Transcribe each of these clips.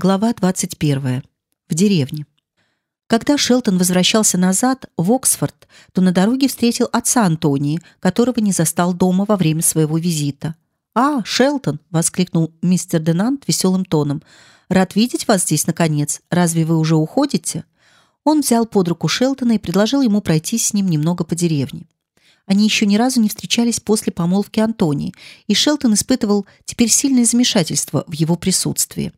Глава 21. В деревне. Когда Шелтон возвращался назад в Оксфорд, то на дороге встретил отца Антонии, которого не застал дома во время своего визита. «А, Шелтон!» — воскликнул мистер Денант веселым тоном. «Рад видеть вас здесь, наконец. Разве вы уже уходите?» Он взял под руку Шелтона и предложил ему пройти с ним немного по деревне. Они еще ни разу не встречались после помолвки Антонии, и Шелтон испытывал теперь сильное замешательство в его присутствии.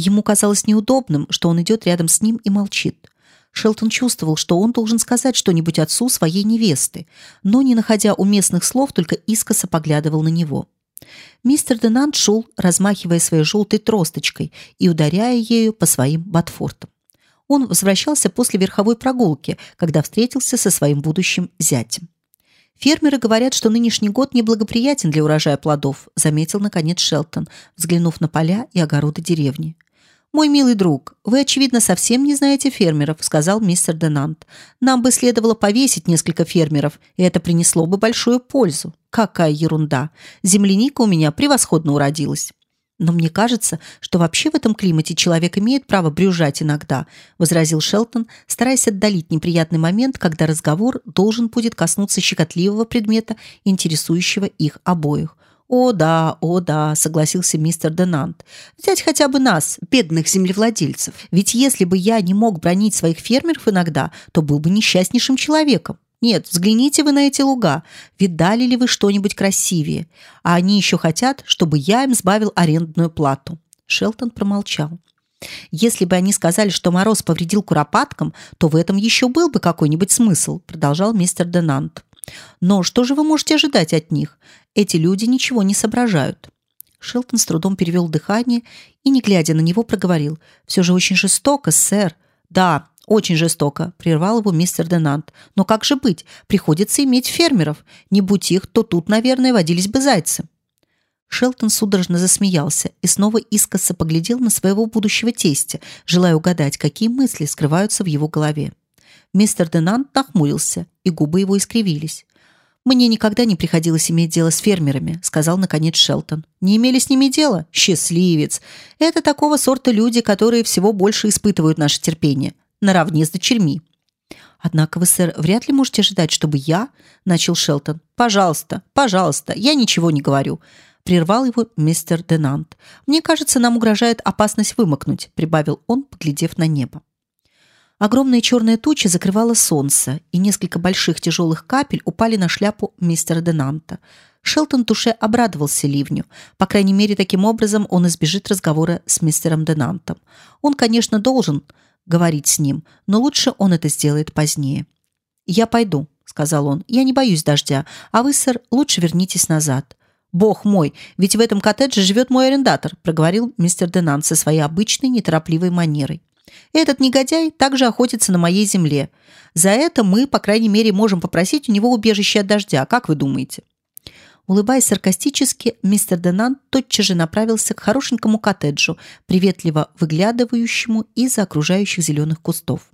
Ему казалось неудобным, что он идет рядом с ним и молчит. Шелтон чувствовал, что он должен сказать что-нибудь отцу своей невесты, но, не находя уместных слов, только искоса поглядывал на него. Мистер Денант шел, размахивая своей желтой тросточкой и ударяя ею по своим ботфортам. Он возвращался после верховой прогулки, когда встретился со своим будущим зятем. Фермеры говорят, что нынешний год неблагоприятен для урожая плодов, заметил наконец Шелтон, взглянув на поля и огороды деревни. Мой милый друг, вы очевидно совсем не знаете фермеров, сказал мистер Денант. Нам бы следовало повесить несколько фермеров, и это принесло бы большую пользу. Какая ерунда! Земляника у меня превосходно уродилась. Но мне кажется, что вообще в этом климате человек имеет право брюзжать иногда, возразил Шелтон, стараясь отдалить неприятный момент, когда разговор должен будет коснуться щекотливого предмета, интересующего их обоих. «О да, о да», — согласился мистер Денант. «Взять хотя бы нас, бедных землевладельцев. Ведь если бы я не мог бронить своих фермеров иногда, то был бы несчастнейшим человеком. Нет, взгляните вы на эти луга. Видали ли вы что-нибудь красивее? А они еще хотят, чтобы я им сбавил арендную плату». Шелтон промолчал. Если бы они сказали, что мороз повредил куропаткам, то в этом еще был бы какой-нибудь смысл, продолжал мистер Денант. Но что же вы можете ожидать от них? Эти люди ничего не соображают. Шелтон с трудом перевел дыхание и, не глядя на него, проговорил: "Все же очень жестоко, сэр". "Да, очень жестоко", прервал его мистер Денант. "Но как же быть? Приходится иметь фермеров. Не будь их, то тут, наверное, водились бы зайцы". Шелтон судорожно засмеялся и снова искоса поглядел на своего будущего тестя, желая угадать, какие мысли скрываются в его голове. Мистер Денант нахмурился, и губы его искривились. Мне никогда не приходилось иметь дело с фермерами, сказал наконец Шелтон. Не имели с ними дела? Счастливец. Это такого сорта люди, которые всего больше испытывают наше терпение, наравне с дочерьми. Однако вы, сэр, вряд ли можете ожидать, чтобы я, начал Шелтон. Пожалуйста, пожалуйста, я ничего не говорю. Прервал его мистер Денант. Мне кажется, нам угрожает опасность вымокнуть, прибавил он, поглядев на небо. Огромная черная туча закрывала солнце, и несколько больших тяжелых капель упали на шляпу мистера Денанта. Шелтон душе обрадовался ливню. По крайней мере, таким образом он избежит разговора с мистером Денантом. Он, конечно, должен говорить с ним, но лучше он это сделает позднее. «Я пойду», — сказал он. «Я не боюсь дождя, а вы, сэр, лучше вернитесь назад». «Бог мой, ведь в этом коттедже живет мой арендатор», — проговорил мистер Денант со своей обычной неторопливой манерой. Этот негодяй также охотится на моей земле. За это мы, по крайней мере, можем попросить у него убежище от дождя. Как вы думаете? Улыбаясь саркастически, мистер Денан тотчас же направился к хорошенькому коттеджу, приветливо выглядывающему из-за окружающих зеленых кустов.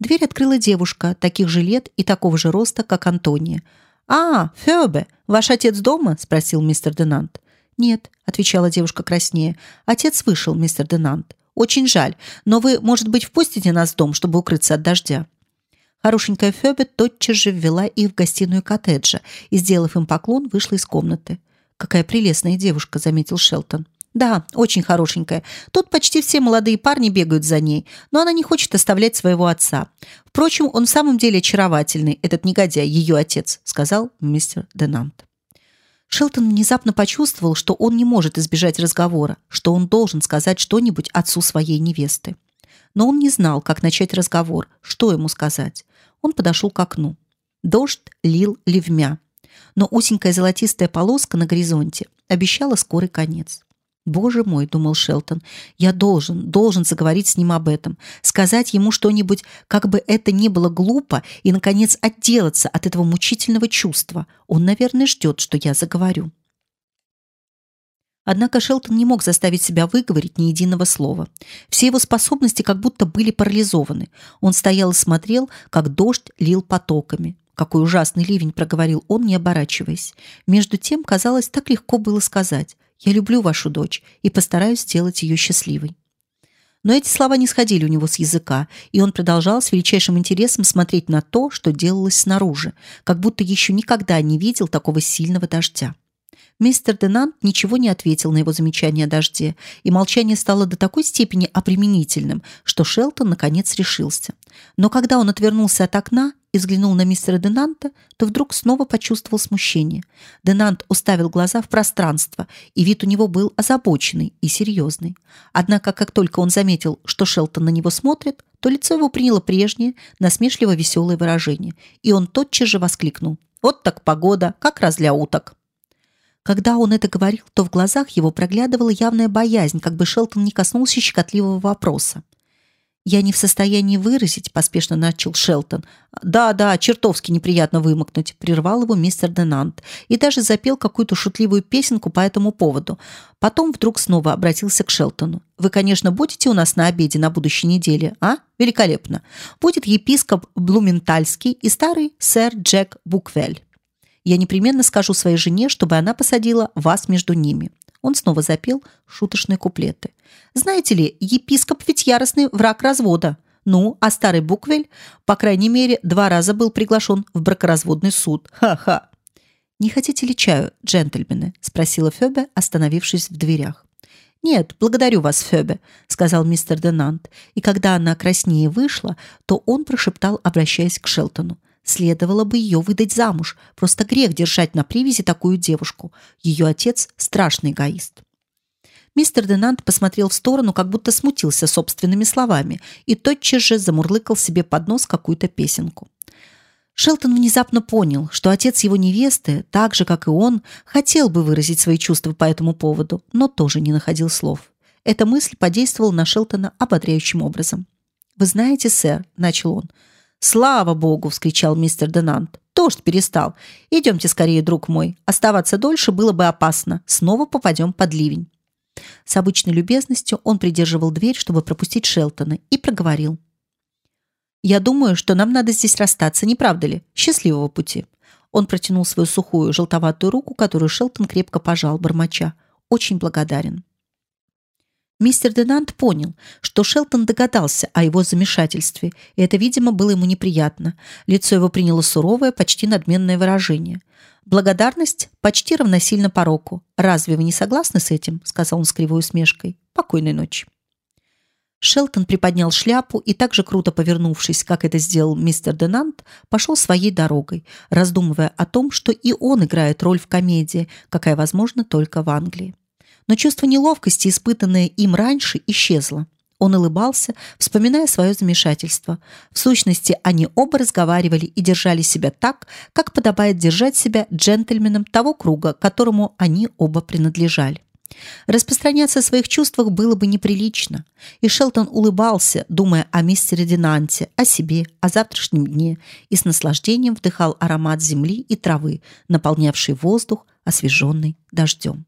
Дверь открыла девушка, таких же лет и такого же роста, как Антония. «А, Фёбе, ваш отец дома?» – спросил мистер Денант. «Нет», – отвечала девушка краснее. «Отец вышел, мистер Денант. Очень жаль, но вы, может быть, впустите нас в дом, чтобы укрыться от дождя. Хорошенькая Фёбе тотчас же ввела их в гостиную коттеджа и, сделав им поклон, вышла из комнаты. Какая прелестная девушка, заметил Шелтон. Да, очень хорошенькая. Тут почти все молодые парни бегают за ней, но она не хочет оставлять своего отца. Впрочем, он в самом деле очаровательный, этот негодяй, ее отец, сказал мистер Денант. Шелтон внезапно почувствовал, что он не может избежать разговора, что он должен сказать что-нибудь отцу своей невесты. Но он не знал, как начать разговор, что ему сказать. Он подошел к окну. Дождь лил ливмя, но узенькая золотистая полоска на горизонте обещала скорый конец. Боже мой, думал Шелтон, я должен, должен заговорить с ним об этом, сказать ему что-нибудь, как бы это ни было глупо, и наконец отделаться от этого мучительного чувства. Он, наверное, ждет, что я заговорю. Однако Шелтон не мог заставить себя выговорить ни единого слова. Все его способности как будто были парализованы. Он стоял и смотрел, как дождь лил потоками. Какой ужасный ливень, проговорил он, не оборачиваясь. Между тем, казалось, так легко было сказать: "Я люблю вашу дочь и постараюсь сделать ее счастливой". Но эти слова не сходили у него с языка, и он продолжал с величайшим интересом смотреть на то, что делалось снаружи, как будто еще никогда не видел такого сильного дождя. Мистер Денант ничего не ответил на его замечание о дожде, и молчание стало до такой степени опременительным, что Шелтон наконец решился. Но когда он отвернулся от окна и взглянул на мистера Денанта, то вдруг снова почувствовал смущение. Денант уставил глаза в пространство, и вид у него был озабоченный и серьезный. Однако, как только он заметил, что Шелтон на него смотрит, то лицо его приняло прежнее, насмешливо веселое выражение, и он тотчас же воскликнул: "Вот так погода, как раз для уток!" Когда он это говорил, то в глазах его проглядывала явная боязнь, как бы Шелтон не коснулся щекотливого вопроса. «Я не в состоянии выразить», — поспешно начал Шелтон. «Да, да, чертовски неприятно вымокнуть», — прервал его мистер Денант и даже запел какую-то шутливую песенку по этому поводу. Потом вдруг снова обратился к Шелтону. «Вы, конечно, будете у нас на обеде на будущей неделе, а? Великолепно. Будет епископ Блументальский и старый сэр Джек Буквель». Я непременно скажу своей жене, чтобы она посадила вас между ними. Он снова запел шуточные куплеты. Знаете ли, епископ ведь яростный враг развода. Ну, а старый Буквель, по крайней мере, два раза был приглашен в бракоразводный суд. Ха-ха. Не хотите ли чаю, джентльмены? спросила Фёбе, остановившись в дверях. Нет, благодарю вас, Фёбе, сказал мистер Денант, и когда она краснее вышла, то он прошептал, обращаясь к Шелтону: Следовало бы ее выдать замуж. Просто грех держать на привязи такую девушку. Ее отец страшный эгоист. Мистер Денант посмотрел в сторону, как будто смутился собственными словами, и тотчас же замурлыкал себе под нос какую-то песенку. Шелтон внезапно понял, что отец его невесты, так же как и он, хотел бы выразить свои чувства по этому поводу, но тоже не находил слов. Эта мысль подействовала на Шелтона ободряющим образом. Вы знаете, сэр, начал он, «Слава богу!» – вскричал мистер Денант. «Дождь перестал. Идемте скорее, друг мой. Оставаться дольше было бы опасно. Снова попадем под ливень». С обычной любезностью он придерживал дверь, чтобы пропустить Шелтона, и проговорил. «Я думаю, что нам надо здесь расстаться, не правда ли? Счастливого пути!» Он протянул свою сухую желтоватую руку, которую Шелтон крепко пожал, бормоча. «Очень благодарен». Мистер Денант понял, что Шелтон догадался о его замешательстве, и это, видимо, было ему неприятно. Лицо его приняло суровое, почти надменное выражение. Благодарность почти равносильно пороку. Разве вы не согласны с этим? сказал он с кривой усмешкой. Покойной ночи. Шелтон приподнял шляпу и так же круто повернувшись, как это сделал мистер Денант, пошел своей дорогой, раздумывая о том, что и он играет роль в комедии, какая возможна только в Англии но чувство неловкости, испытанное им раньше, исчезло. Он улыбался, вспоминая свое замешательство. В сущности, они оба разговаривали и держали себя так, как подобает держать себя джентльменам того круга, которому они оба принадлежали. Распространяться о своих чувствах было бы неприлично, и Шелтон улыбался, думая о мистере Динанте, о себе, о завтрашнем дне, и с наслаждением вдыхал аромат земли и травы, наполнявший воздух, освеженный дождем.